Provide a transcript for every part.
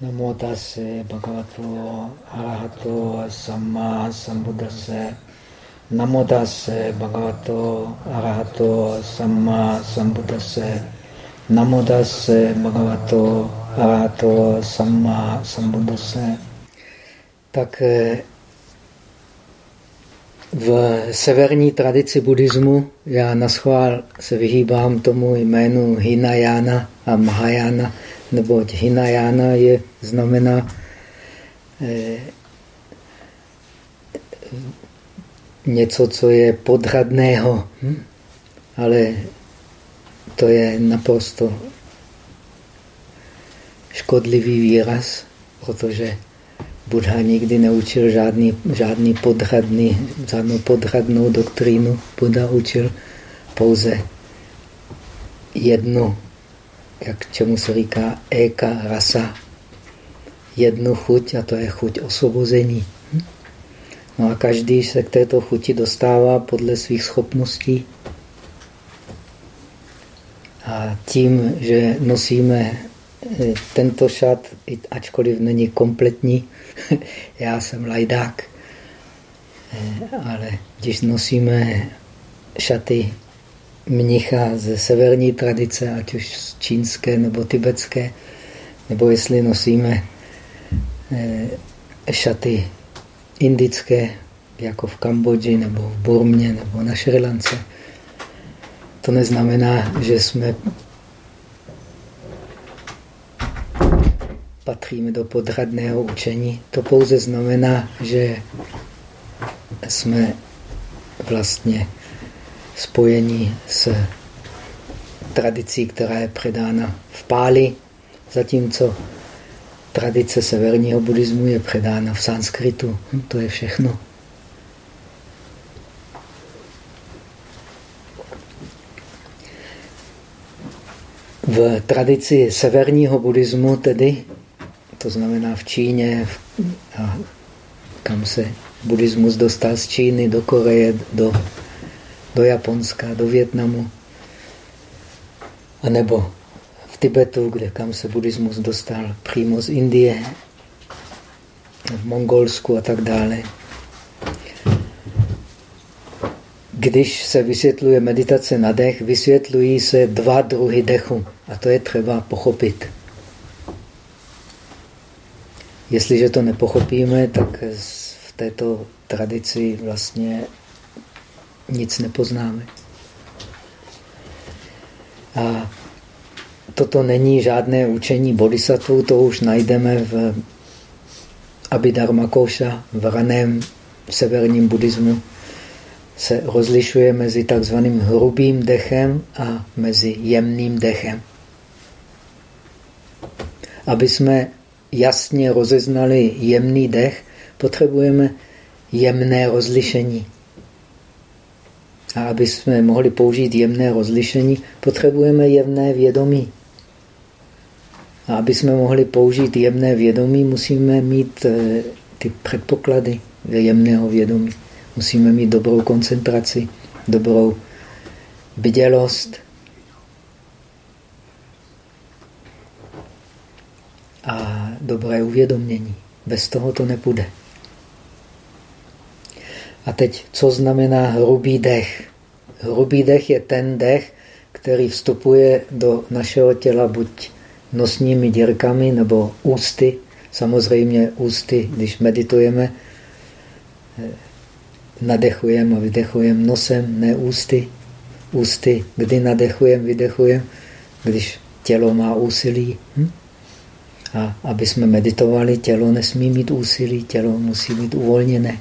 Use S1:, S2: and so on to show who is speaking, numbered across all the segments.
S1: Namo tase bhagavato arahato samma sambuddhase. Namo tase bhagavato arahato samma sambuddhase. Namo tase bhagavato arahato samma sambuddhase. Tak eh, v severní tradici buddhismu já na schvál se vyhýbám tomu jménu Hinayana a Mahayana, neboť Hinayana je, znamená eh, něco, co je podradného. Hm? Ale to je naprosto škodlivý výraz, protože Buddha nikdy neučil žádný, žádný podhradný, žádnou podhradnou doktrínu. Buddha učil pouze jednu, jak čemu se říká, eka rasa, jednu chuť a to je chuť osvobození. No a každý se k této chuti dostává podle svých schopností. A tím, že nosíme Eh, tento šat, ačkoliv není kompletní, já jsem lajdák, eh, ale když nosíme šaty mnicha ze severní tradice, ať už z čínské nebo tibetské, nebo jestli nosíme eh, šaty indické, jako v Kambodži nebo v Burmě nebo na Šrilance, to neznamená, že jsme patříme do podradného učení. To pouze znamená, že jsme vlastně spojení s tradicí, která je předána v Páli, zatímco tradice severního buddhismu je předána v sanskritu. Hm, to je všechno. V tradici severního buddhismu tedy to znamená v Číně, a kam se buddhismus dostal z Číny do Koreje, do, do Japonska, do Větnamu, a nebo v Tibetu, kde kam se buddhismus dostal přímo z Indie, v Mongolsku a tak dále. Když se vysvětluje meditace na dech, vysvětlují se dva druhy dechu a to je třeba pochopit. Jestliže to nepochopíme, tak v této tradici vlastně nic nepoznáme. A toto není žádné učení bodhisattva, to už najdeme v Abhidharma Koša, v raném severním buddhismu. Se rozlišuje mezi takzvaným hrubým dechem a mezi jemným dechem. Aby jsme jasně rozeznali jemný dech, potřebujeme jemné rozlišení. A aby jsme mohli použít jemné rozlišení, potřebujeme jemné vědomí. A aby jsme mohli použít jemné vědomí, musíme mít eh, ty předpoklady jemného vědomí. Musíme mít dobrou koncentraci, dobrou bdělost, a dobré uvědomění. Bez toho to nepůjde. A teď, co znamená hrubý dech? Hrubý dech je ten dech, který vstupuje do našeho těla buď nosními dírkami nebo ústy. Samozřejmě ústy, když meditujeme, eh, nadechujeme a vydechujeme nosem, ne ústy. Ústy, kdy nadechujeme, vydechujeme, když tělo má úsilí. Hm? A aby jsme meditovali, tělo nesmí mít úsilí, tělo musí být uvolněné.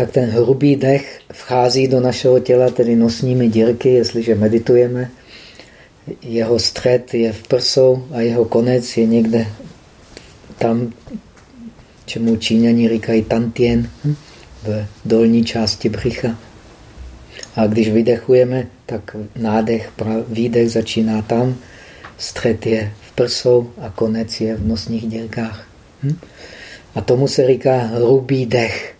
S1: Tak ten hrubý dech vchází do našeho těla, tedy nosními dírky, jestliže meditujeme. Jeho střed je v prsou a jeho konec je někde tam, čemu Číňani říkají tantien, hm, v dolní části břicha. A když vydechujeme, tak nádech, výdech začíná tam, střed je v prsou a konec je v nosních dělkách. Hm? A tomu se říká hrubý dech.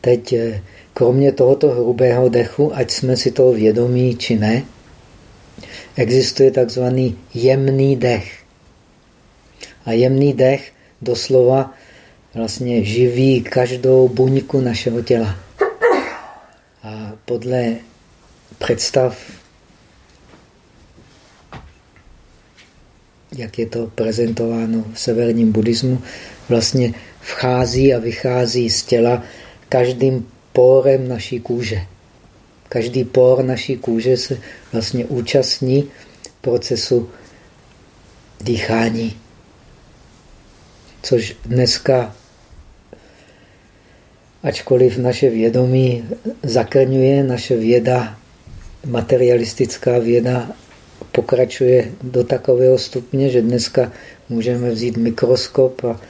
S1: Teď, eh, kromě tohoto hrubého dechu, ať jsme si toho vědomí či ne, existuje takzvaný jemný dech. A jemný dech doslova vlastně živí každou buňku našeho těla. A podle představ, jak je to prezentováno v severním buddhismu, vlastně vchází a vychází z těla každým pórem naší kůže. Každý pór naší kůže se vlastně účastní procesu dýchání. Což dneska, ačkoliv naše vědomí zakrňuje, naše věda, materialistická věda pokračuje do takového stupně, že dneska můžeme vzít mikroskop a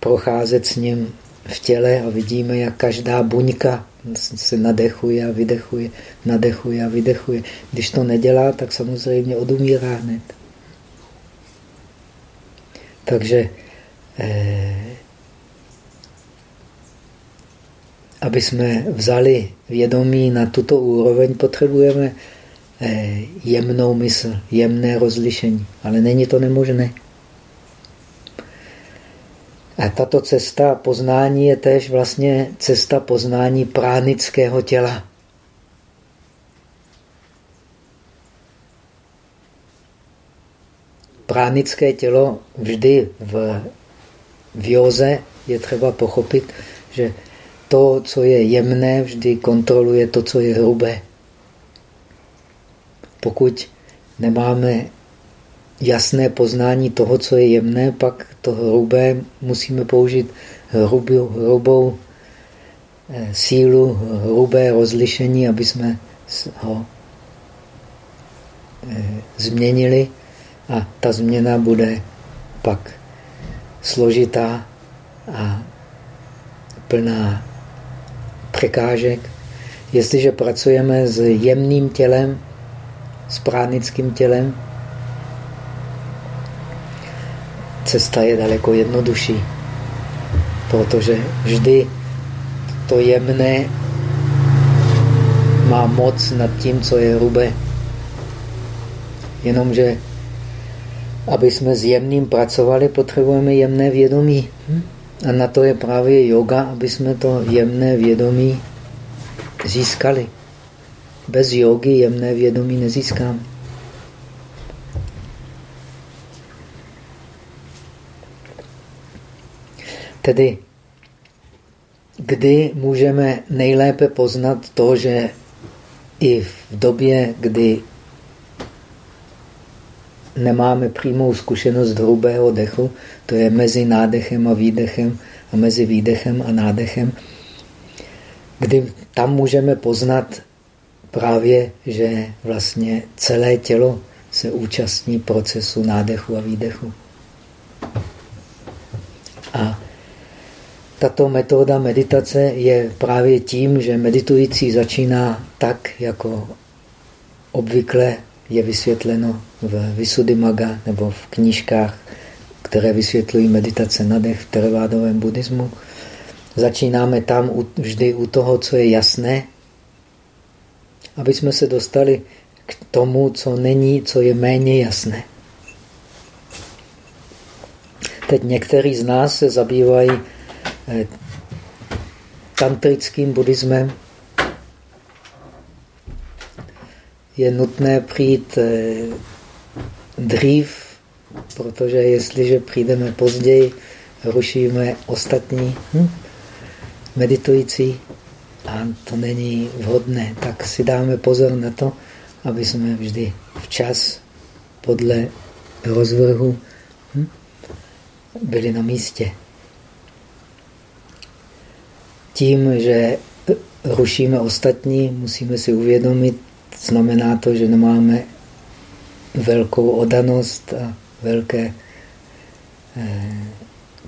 S1: procházet s ním v těle a vidíme, jak každá buňka se nadechuje a vydechuje, nadechuje a vydechuje. Když to nedělá, tak samozřejmě odumírá hned. Takže eh, aby jsme vzali vědomí na tuto úroveň, potřebujeme eh, jemnou mysl, jemné rozlišení. Ale není to nemožné. A tato cesta poznání je též vlastně cesta poznání pránického těla. Pránické tělo vždy v, v józe je třeba pochopit, že to, co je jemné, vždy kontroluje to, co je hrubé. Pokud nemáme jasné poznání toho, co je jemné, pak to hrubé musíme použít hrubou, hrubou eh, sílu, hrubé rozlišení, aby jsme ho eh, změnili a ta změna bude pak složitá a plná překážek. Jestliže pracujeme s jemným tělem, s pránickým tělem, cesta je daleko jednodušší, protože vždy to jemné má moc nad tím, co je hrubé. Jenomže, aby jsme s jemným pracovali, potřebujeme jemné vědomí. A na to je právě yoga, aby jsme to jemné vědomí získali. Bez jogy jemné vědomí nezískáme. Tedy, kdy můžeme nejlépe poznat to, že i v době, kdy nemáme přímou zkušenost hrubého dechu, to je mezi nádechem a výdechem a mezi výdechem a nádechem, kdy tam můžeme poznat právě, že vlastně celé tělo se účastní procesu nádechu a výdechu. A tato metoda meditace je právě tím, že meditující začíná tak, jako obvykle je vysvětleno v Visuddhimaga nebo v knížkách, které vysvětlují meditace na dech v teravádovém buddhismu. Začínáme tam vždy u toho, co je jasné, aby jsme se dostali k tomu, co není, co je méně jasné. Teď někteří z nás se zabývají tantrickým buddhismem. Je nutné přijít eh, dřív, protože jestliže přijdeme později, rušíme ostatní hm, meditující. A to není vhodné. Tak si dáme pozor na to, aby jsme vždy včas podle rozvrhu hm, byli na místě tím, že rušíme ostatní, musíme si uvědomit, znamená to, že nemáme velkou odanost a velké eh,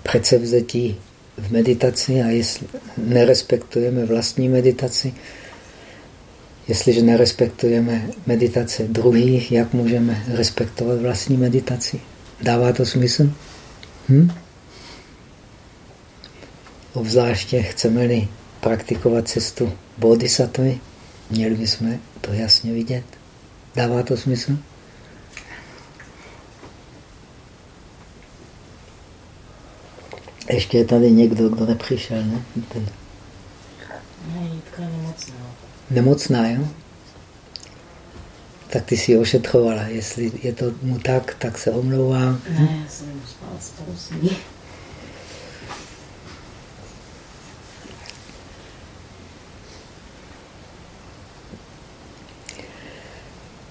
S1: předsevzetí v meditaci a jestli nerespektujeme vlastní meditaci, jestliže nerespektujeme meditace druhých, jak můžeme respektovat vlastní meditaci? Dává to smysl? Hm? Obzvláště chceme-li praktikovat cestu bodhisattvy, měli bychom to jasně vidět. Dává to smysl? Ještě je tady někdo, kdo nepřišel, ne? Ten...
S2: Ne, Jitka je nemocná.
S1: Nemocná, jo? Tak ty si ošetřovala. Jestli je to mu tak, tak se omlouvám.
S2: Ne, já jsem spala starostní.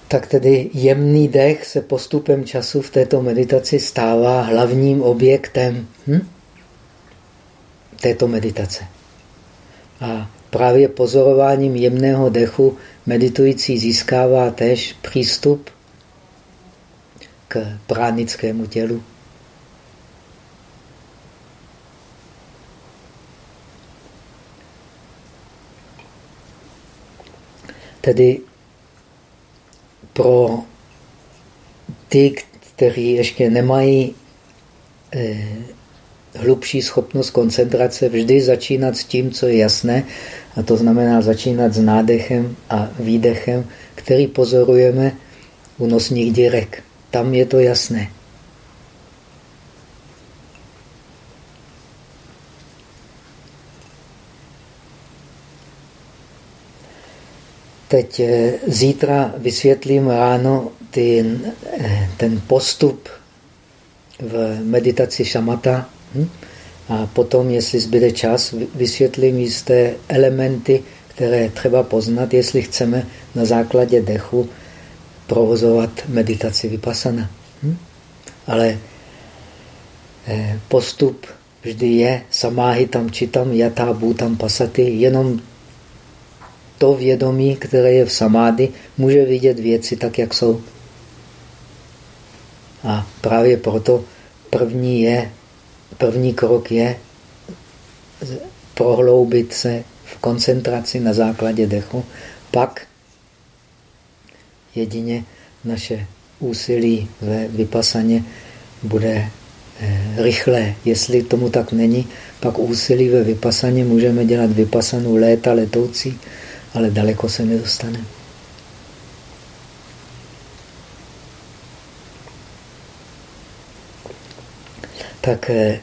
S1: Tak tedy jemný dech se postupem času v této meditaci stává hlavním objektem hm? této meditace. A právě pozorováním jemného dechu meditující získává též přístup k pránickému tělu. Tedy pro ty, kteří ještě nemají eh, hlubší schopnost koncentrace, vždy začínat s tím, co je jasné, a to znamená začínat s nádechem a výdechem, který pozorujeme u nosních dírek. Tam je to jasné. Teď eh, zítra vysvětlím ráno ty, eh, ten postup v meditaci šamata. Hm? A potom, jestli zbyde čas, vysvětlím jisté elementy, které třeba poznat, jestli chceme na základě dechu provozovat meditaci vypasana. Hm? Ale eh, postup vždy je samáhy tam čitam, jatá tam pasaty, jenom to vědomí, které je v samády, může vidět věci tak, jak jsou. A právě proto první, je, první krok je prohloubit se v koncentraci na základě dechu, pak jedině naše úsilí ve vypasaně bude eh, rychlé. Jestli tomu tak není, pak úsilí ve vypasaně můžeme dělat vypasanu léta letoucí, ale daleko se nedostane. Tak eh,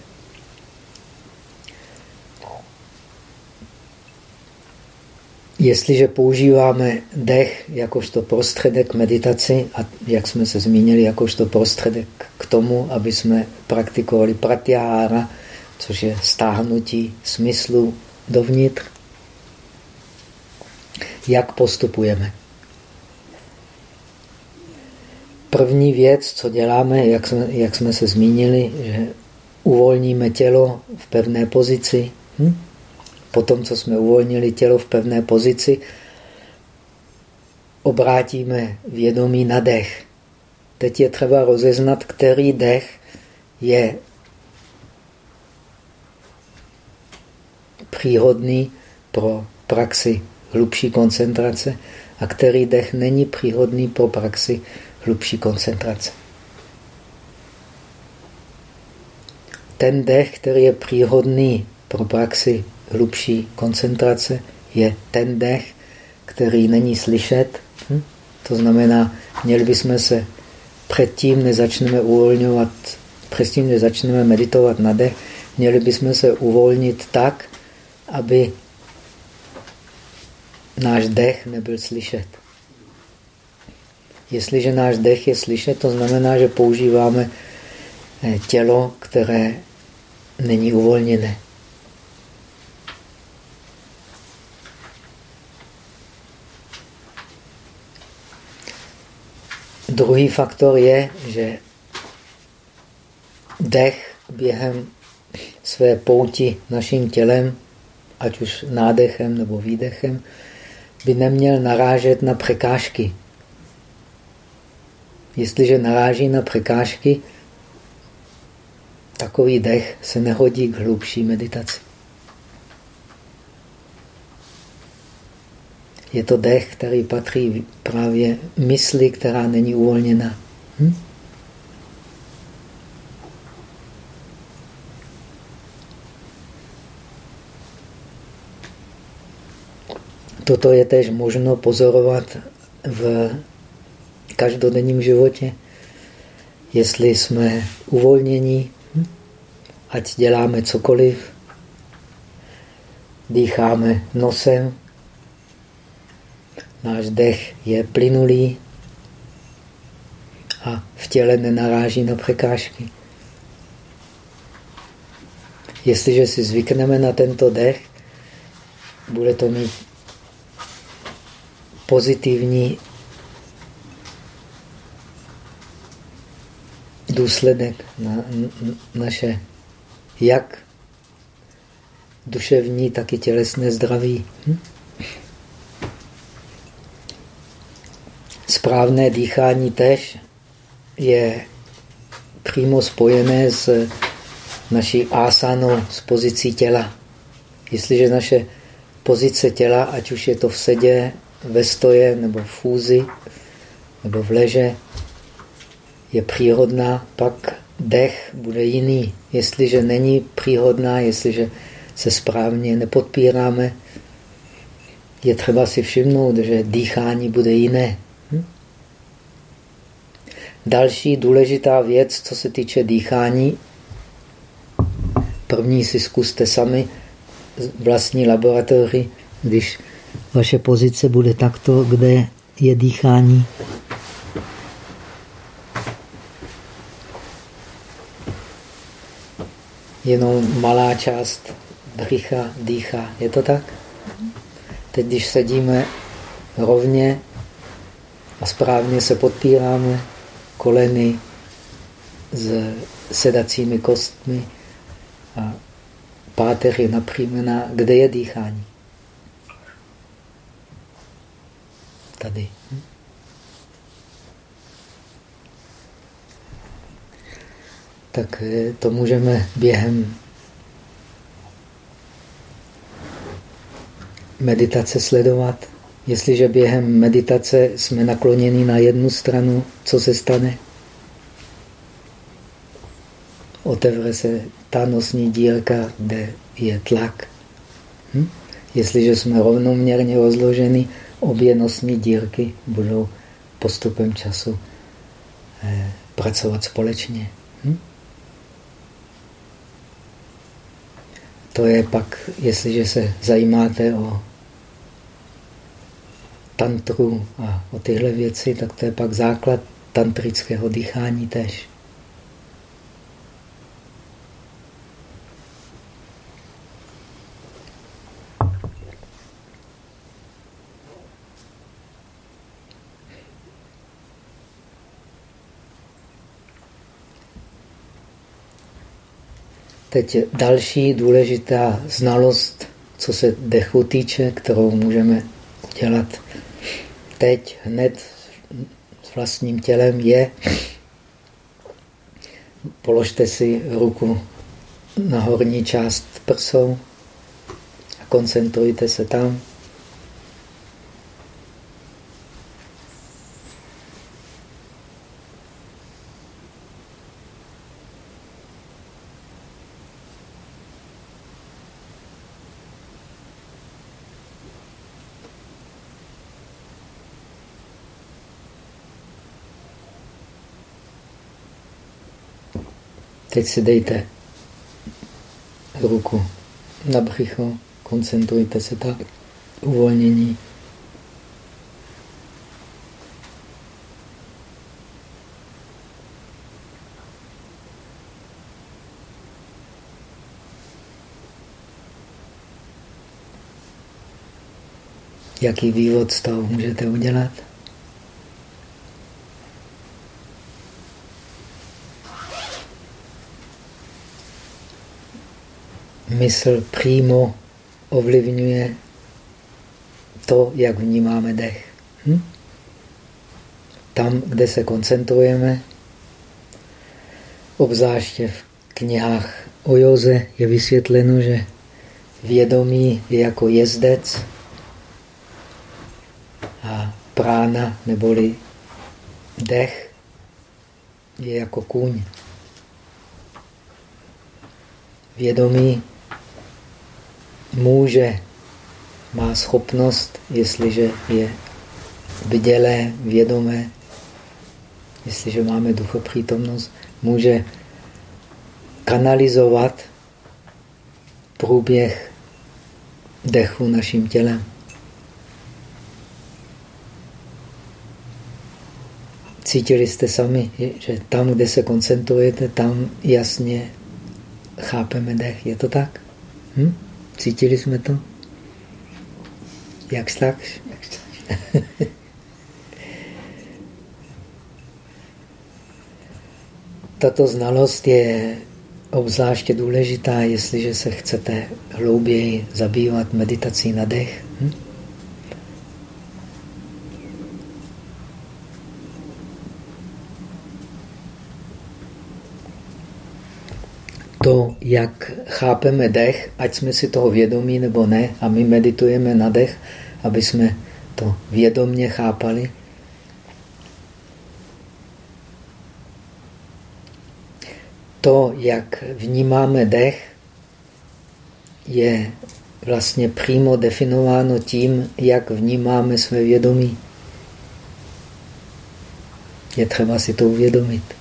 S1: Jestliže používáme dech jakožto prostředek meditaci a jak jsme se zmínili, jakožto prostředek k tomu, aby jsme praktikovali pratyahara, což je stáhnutí smyslu dovnitř, jak postupujeme. První věc, co děláme, jak jsme, jak jsme se zmínili, že uvolníme tělo v pevné pozici. Hm? Potom, co jsme uvolnili tělo v pevné pozici, obrátíme vědomí na dech. Teď je třeba rozeznat, který dech je příhodný pro praxi hlubší koncentrace a který dech není příhodný pro praxi hlubší koncentrace. Ten dech, který je příhodný pro praxi hlubší koncentrace, je ten dech, který není slyšet. Hm? To znamená, měli bychom se předtím, než začneme uvolňovat, předtím, než začneme meditovat na dech, měli bychom se uvolnit tak, aby náš dech nebyl slyšet. Jestliže náš dech je slyšet, to znamená, že používáme eh, tělo, které není uvolněné. Druhý faktor je, že dech během své pouti naším tělem, ať už nádechem nebo výdechem, by neměl narážet na překážky. Jestliže naráží na překážky, takový dech se nehodí k hlubší meditaci. Je to dech, který patří právě mysli, která není uvolněna. Hm? Toto je tež možno pozorovat v každodenním životě. Jestli jsme uvolnění, ať děláme cokoliv, dýcháme nosem, náš dech je plynulý a v těle nenaráží na překážky. Jestliže si zvykneme na tento dech, bude to mít pozitivní důsledek na naše jak duševní, tak i tělesné zdraví. Hm? Správné dýchání tež je přímo spojené s naší asanou, s pozicí těla. Jestliže naše pozice těla, ať už je to v sedě, ve stoje, nebo v fúzi, nebo v leže, je příhodná, pak dech bude jiný. Jestliže není příhodná, jestliže se správně nepodpíráme, je třeba si všimnout, že dýchání bude jiné. Hm? Další důležitá věc, co se týče dýchání, první si zkuste sami vlastní laboratoři, když vaše pozice bude takto, kde je dýchání. Jenom malá část břicha dýchá. Je to tak? Teď, když sedíme rovně a správně se podpíráme koleny s sedacími kostmi a páteř je napřímená, kde je dýchání. Tady. Tak eh, to můžeme během meditace sledovat. Jestliže během meditace jsme nakloněni na jednu stranu, co se stane? Otevře se ta nosní dílka, kde je tlak. Hm? Jestliže jsme rovnoměrně rozloženi, obě nosní dírky budou postupem času eh, pracovat společně. Hm? To je pak, jestliže se zajímáte o tantru a o tyhle věci, tak to je pak základ tantrického dýchání tež. Teď další důležitá znalost, co se dechu týče, kterou můžeme udělat teď, hned s vlastním tělem, je položte si ruku na horní část prsou a koncentrujte se tam. Teď si dejte ruku na břicho, koncentrujte se tak, uvolnění. Jaký vývod z toho můžete udělat? Mysl přímo ovlivňuje to, jak vnímáme dech. Hm? Tam, kde se koncentrujeme, obzvláště v knihách o Joze je vysvětleno, že vědomí je jako jezdec a prána neboli dech je jako kůň. Vědomí může má schopnost, jestliže je bdělé, vědomé, jestliže máme duchopřítomnost, může kanalizovat průběh dechu naším tělem. Cítili jste sami, že tam, kde se koncentrujete, tam jasně chápeme dech. Je to tak? Hm? Cítili jsme to? Jak tak? Tato znalost je obzvláště důležitá, jestliže se chcete hlouběji zabývat meditací na dech. Hm? to, jak chápeme dech, ať jsme si toho vědomí nebo ne, a my meditujeme na dech, aby jsme to vědomně chápali. To, jak vnímáme dech, je vlastně přímo definováno tím, jak vnímáme své vědomí. Je třeba si to uvědomit.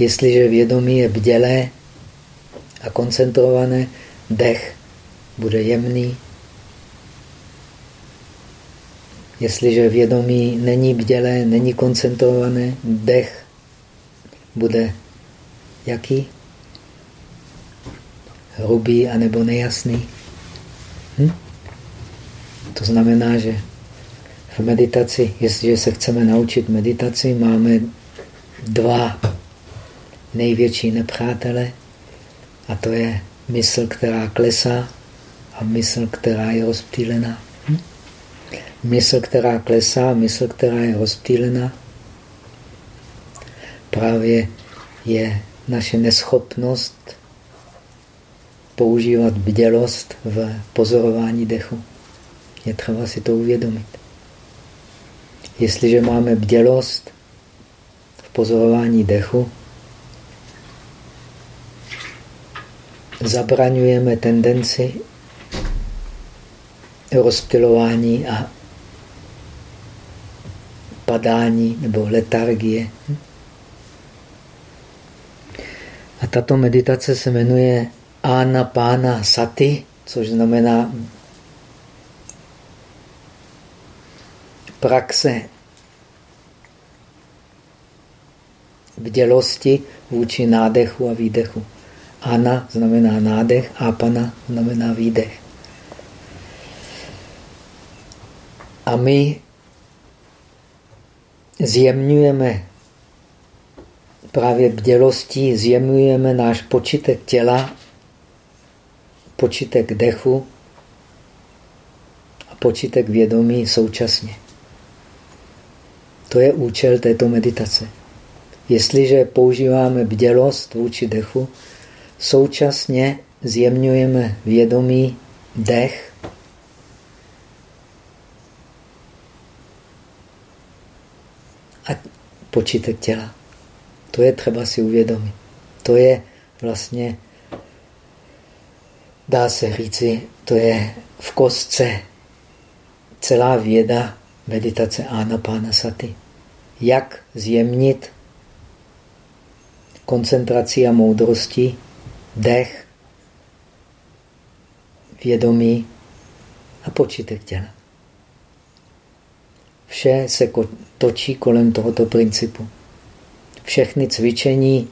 S1: Jestliže vědomí je bdělé a koncentrované, dech bude jemný. Jestliže vědomí není bdělé, není koncentrované, dech bude jaký? Hrubý anebo nejasný. Hm? To znamená, že v meditaci, jestliže se chceme naučit meditaci, máme dva největší nepřátele a to je mysl, která klesá a mysl, která je rozptýlená. Hm? Mysl, která klesá, mysl, která je rozptýlená, právě je naše neschopnost používat bdělost v pozorování dechu. Je třeba si to uvědomit. Jestliže máme bdělost v pozorování dechu, zabraňujeme tendenci rozptilování a padání nebo letargie. A tato meditace se jmenuje Pána Sati, což znamená praxe bdělosti vůči nádechu a výdechu. Ana znamená nádech, apana znamená výdech. A my zjemňujeme právě bdělostí, zjemňujeme náš počitek těla, počitek dechu a počitek vědomí současně. To je účel této meditace. Jestliže používáme bdělost vůči dechu, Současně zjemňujeme vědomí, dech, a počítek těla. To je třeba si uvědomit. To je vlastně, dá se říci, to je v kostce celá věda meditace Sati. Jak zjemnit koncentraci a moudrosti dech, vědomí a počítek těla. Vše se točí kolem tohoto principu. Všechny cvičení,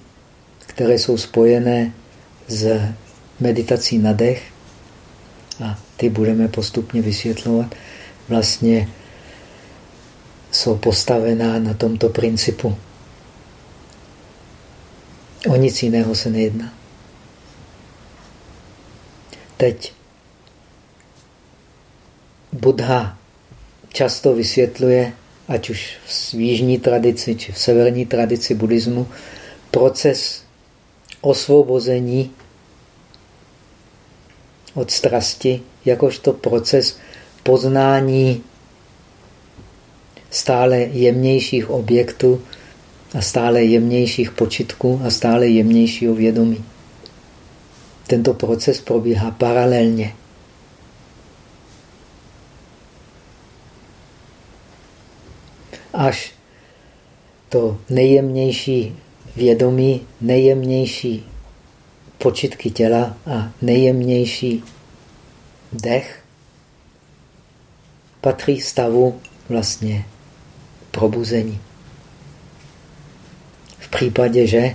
S1: které jsou spojené s meditací na dech, a ty budeme postupně vysvětlovat, vlastně jsou postavená na tomto principu. O nic jiného se nejedná. Teď Buddha často vysvětluje, ať už v jižní tradici, či v severní tradici buddhismu, proces osvobození od strasti, jakožto proces poznání stále jemnějších objektů a stále jemnějších počitků a stále jemnějšího vědomí. Tento proces probíhá paralelně. Až to nejjemnější vědomí, nejjemnější počitky těla a nejjemnější dech patří stavu vlastně probuzení. V případě, že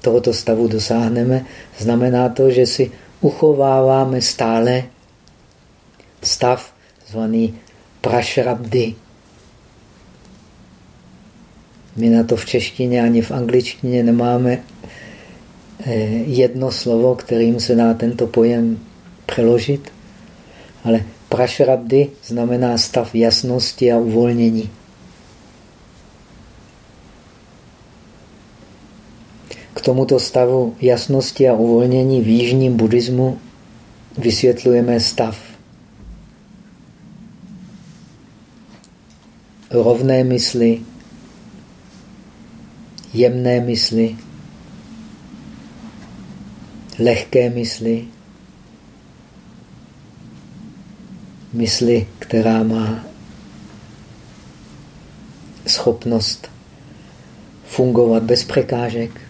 S1: tohoto stavu dosáhneme, znamená to, že si uchováváme stále stav zvaný prašrabdy. My na to v češtině ani v angličtině nemáme eh, jedno slovo, kterým se dá tento pojem přeložit, ale prašrabdy znamená stav jasnosti a uvolnění. K tomuto stavu jasnosti a uvolnění v jižním buddhismu vysvětlujeme stav rovné mysli, jemné mysli, lehké mysli, mysli, která má schopnost fungovat bez překážek.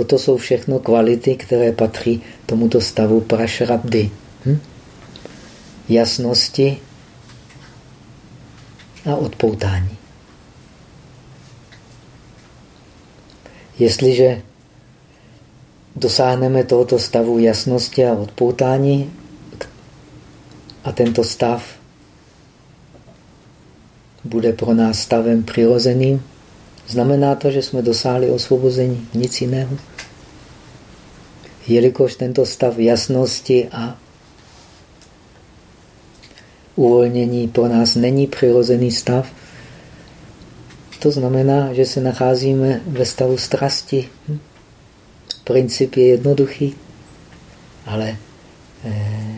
S1: Toto jsou všechno kvality, které patří tomuto stavu prašrabdy. Hm? Jasnosti a odpoutání. Jestliže dosáhneme tohoto stavu jasnosti a odpoutání a tento stav bude pro nás stavem přirozeným, znamená to, že jsme dosáhli osvobození, nic jiného. Jelikož tento stav jasnosti a uvolnění pro nás není přirozený stav, to znamená, že se nacházíme ve stavu strasti. Hm? Princip je jednoduchý, ale eh,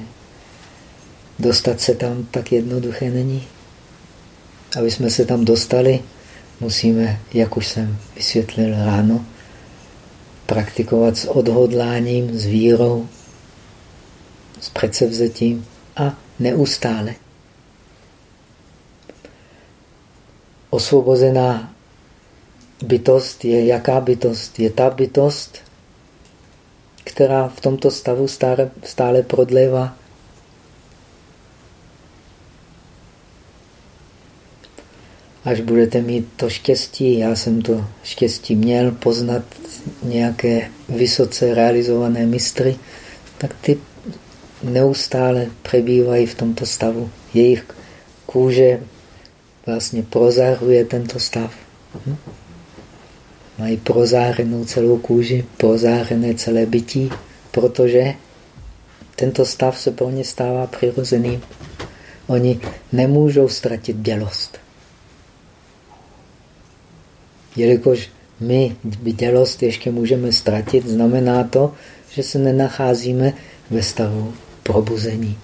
S1: dostat se tam tak jednoduché není. Aby jsme se tam dostali, musíme, jak už jsem vysvětlil ráno, praktikovat s odhodláním, s vírou, s předsevzetím a neustále. Osvobozená bytost je jaká bytost? Je ta bytost, která v tomto stavu stále, prodlévá. Až budete mít to štěstí, já jsem to štěstí měl, poznat nějaké vysoce realizované mistry, tak ty neustále přebývají v tomto stavu. Jejich kůže vlastně prozahuje tento stav. Hm? Mají prozářenou celou kůži, prozářené celé bytí, protože tento stav se pro ně stává přirozeným. Oni nemůžou ztratit bělost. Jelikož my bdělost ještě můžeme ztratit, znamená to, že se nenacházíme ve stavu probuzení.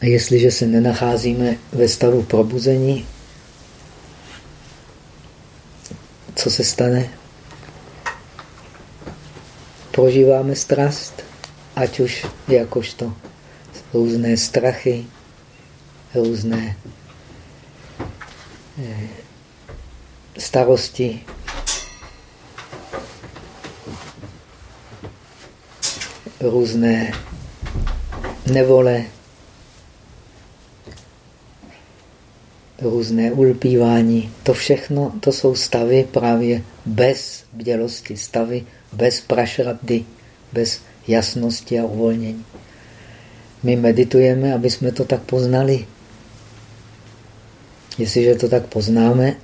S1: A jestliže se nenacházíme ve stavu probuzení, co se stane? Prožíváme strast, ať už jakožto různé strachy, různé eh, starosti, různé nevole, různé ulpívání. To všechno, to jsou stavy právě bez bdělosti, stavy bez prašrady, bez jasnosti a uvolnění. My meditujeme, aby jsme to tak poznali. Jestliže to tak poznáme,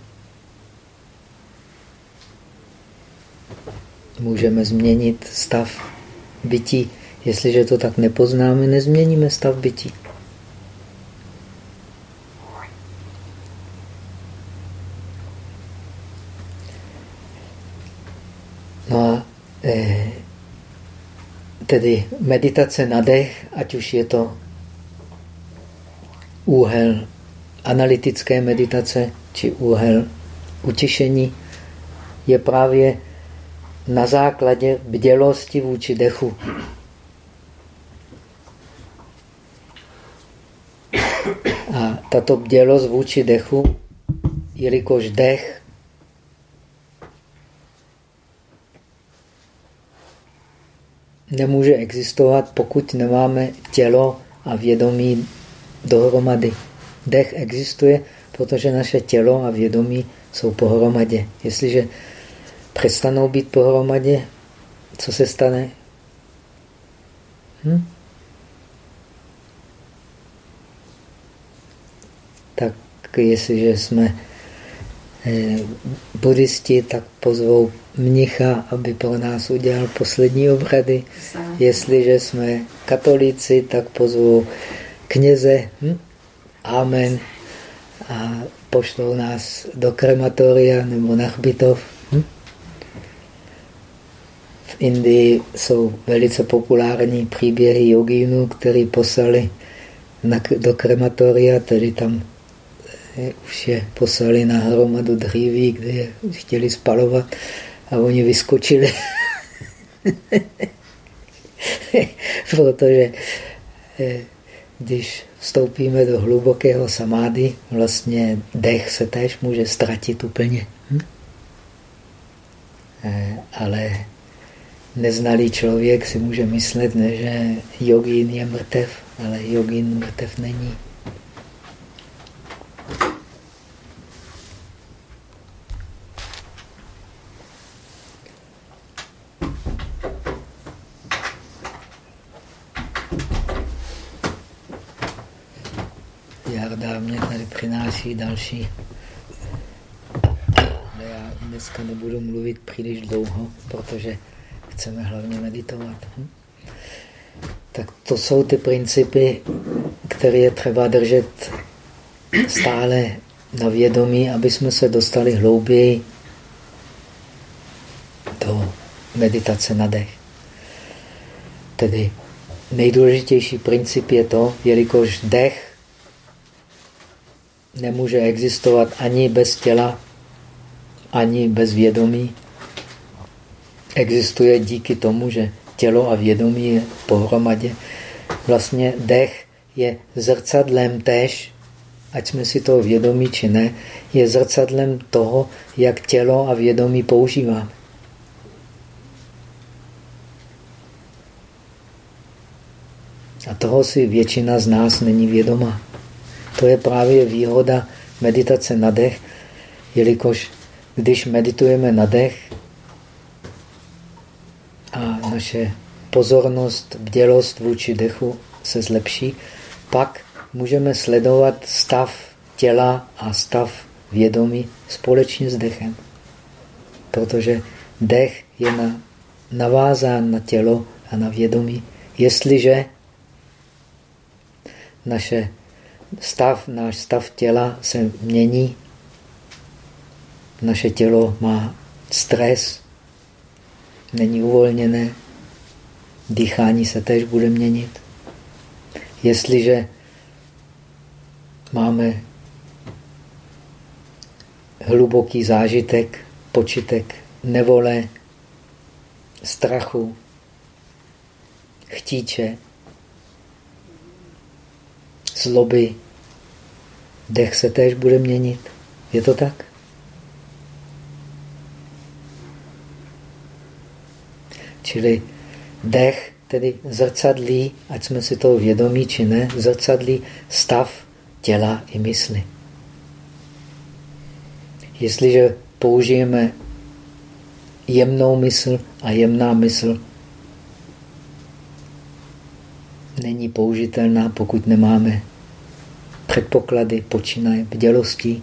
S1: můžeme změnit stav bytí. Jestliže to tak nepoznáme, nezměníme stav bytí. No a eh, tedy meditace na dech, ať už je to úhel analytické meditace či úhel utišení, je právě na základě bdělosti vůči dechu. A tato bdělost vůči dechu, jelikož dech nemůže existovat, pokud nemáme tělo a vědomí dohromady. Dech existuje, protože naše tělo a vědomí jsou pohromadě. Jestliže přestanou být pohromadě, co se stane? Hm? Tak jestliže jsme buddhisti, tak pozvou mnicha, aby pro nás udělal poslední obrady. Jestliže jsme katolíci, tak pozvou kněze. Hm? Amen. A pošlou nás do krematoria nebo na hbitov. Hm? V Indii jsou velice populární příběhy jogínů, který poslali na, do krematoria, tedy tam už je poslali na hromadu dříví, kde je chtěli spalovat a oni vyskočili. Protože eh, když vstoupíme do hlubokého samády, vlastně dech se též může ztratit úplně. Hm? Eh, ale neznalý člověk si může myslet, ne, že jogín je mrtev, ale jogín mrtev není. Další. Ale já dneska nebudu mluvit příliš dlouho, protože chceme hlavně meditovat. Hm? Tak to jsou ty principy, které je třeba držet stále na vědomí, aby jsme se dostali hlouběji do meditace na dech. Tedy nejdůležitější princip je to, jelikož dech nemůže existovat ani bez těla, ani bez vědomí. Existuje díky tomu, že tělo a vědomí je pohromadě. Vlastně dech je zrcadlem též, ať jsme si toho vědomí či ne, je zrcadlem toho, jak tělo a vědomí používáme. A toho si většina z nás není vědomá. To je právě výhoda meditace na dech, jelikož když meditujeme na dech a naše pozornost, bdělost vůči dechu se zlepší, pak můžeme sledovat stav těla a stav vědomí společně s dechem. Protože dech je na, navázán na tělo a na vědomí. Jestliže naše stav, náš stav těla se mění. Naše tělo má stres, není uvolněné, dýchání se tež bude měnit. Jestliže máme hluboký zážitek, počitek nevole, strachu, chtíče, zloby, dech se též bude měnit. Je to tak? Čili dech tedy zrcadlí, ať jsme si toho vědomí či ne, zrcadlí stav těla i mysli. Jestliže použijeme jemnou mysl a jemná mysl není použitelná, pokud nemáme předpoklady počínaje bdělostí.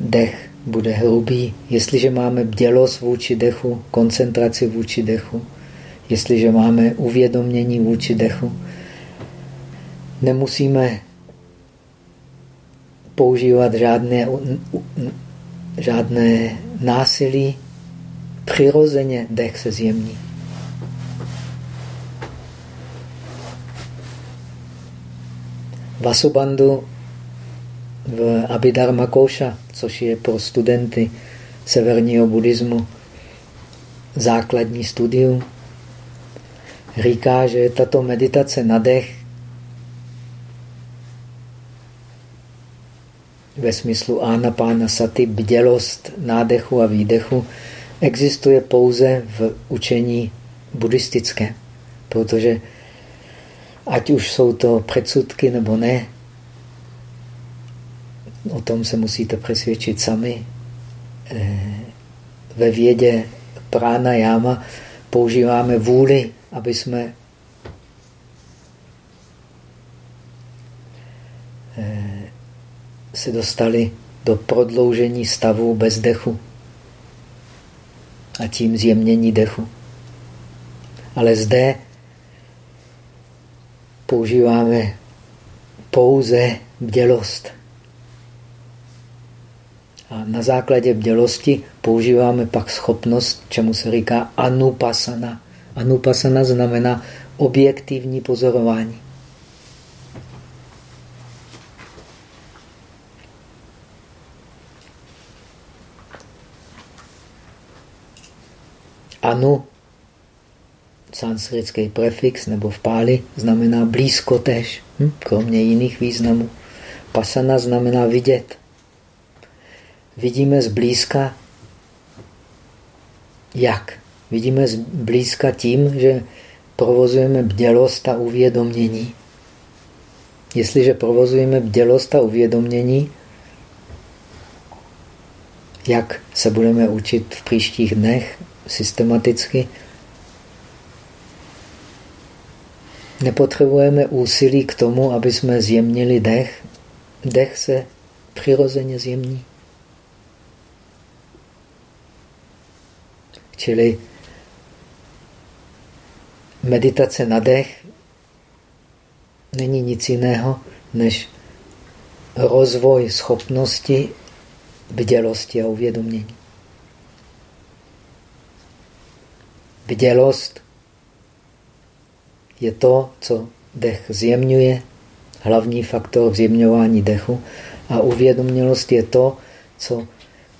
S1: Dech bude hrubý. Jestliže máme bdělost vůči dechu, koncentraci vůči dechu, jestliže máme uvědomění vůči dechu, nemusíme používat žádné žádné násilí, přirozeně dech se zjemní. Vasubandhu v Abhidharma Koša, což je pro studenty severního buddhismu základní studium, říká, že tato meditace na dech ve smyslu anapána saty, bdělost nádechu a výdechu, existuje pouze v učení buddhistické, protože ať už jsou to předsudky nebo ne, o tom se musíte přesvědčit sami. Eh, ve vědě prána jáma používáme vůli, aby jsme eh, se dostali do prodloužení stavu bez dechu a tím zjemnění dechu. Ale zde používáme pouze bdělost. A na základě bdělosti používáme pak schopnost, čemu se říká anupasana. Anupasana znamená objektivní pozorování. Anu, sanskritský prefix nebo v páli, znamená blízko tež, hm? kromě jiných významů. Pasana znamená vidět. Vidíme zblízka jak? Vidíme zblízka tím, že provozujeme bdělost a uvědomění. Jestliže provozujeme bdělost a uvědomění, jak se budeme učit v příštích dnech systematicky, nepotřebujeme úsilí k tomu, aby jsme zjemnili dech. Dech se přirozeně zjemní. Čili meditace na dech není nic jiného, než rozvoj schopnosti bdělosti a uvědomění. Bdělost je to, co dech zjemňuje, hlavní faktor zjemňování dechu, a uvědomělost je to, co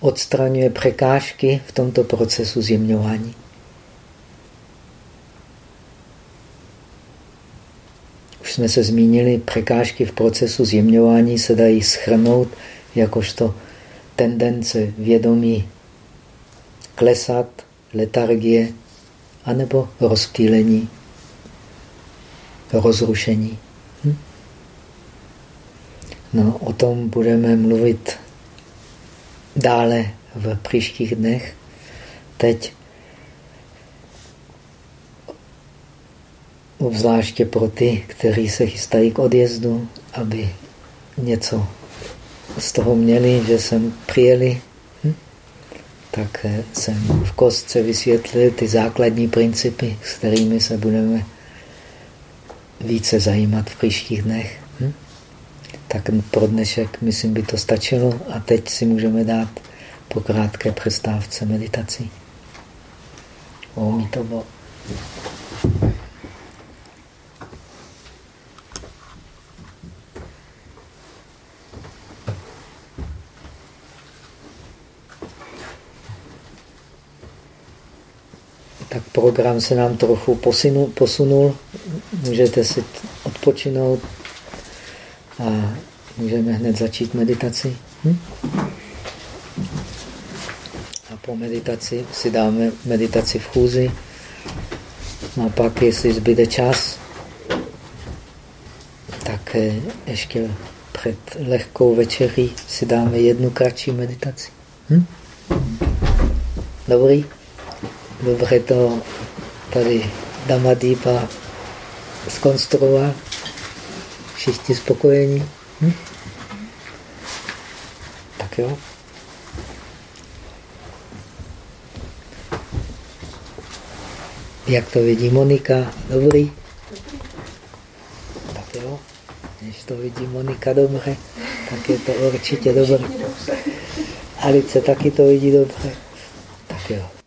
S1: odstraňuje překážky v tomto procesu zjemňování. Už jsme se zmínili, překážky v procesu zjemňování se dají schrnout jakožto tendence vědomí klesat, letargie, anebo rozptýlení, rozrušení. Hm? No, o tom budeme mluvit dále v příštích dnech. Teď obzvláště pro ty, kteří se chystají k odjezdu, aby něco z toho měli, že sem přijeli, hm? tak eh, jsem v kostce vysvětlil ty základní principy, s kterými se budeme více zajímat v příštích dnech. Hm? Tak pro dnešek, myslím, by to stačilo a teď si můžeme dát po krátké přestávce meditací. Om to bylo. tak program se nám trochu posunul, posunul. Můžete si odpočinout a můžeme hned začít meditaci. Hm? A po meditaci si dáme meditaci v chůzi. No a pak, jestli zbyde čas, tak eh, ještě před lehkou večeří si dáme jednu kratší meditaci. Hm? Dobrý? Dobře to tady Damadýpa skonstruoval. Všichni spokojení. Hm? Tak jo. Jak to vidí Monika? Dobrý? Tak jo. Když to vidí Monika dobře, tak je to určitě dobré. Alice taky to vidí dobře. Tak jo.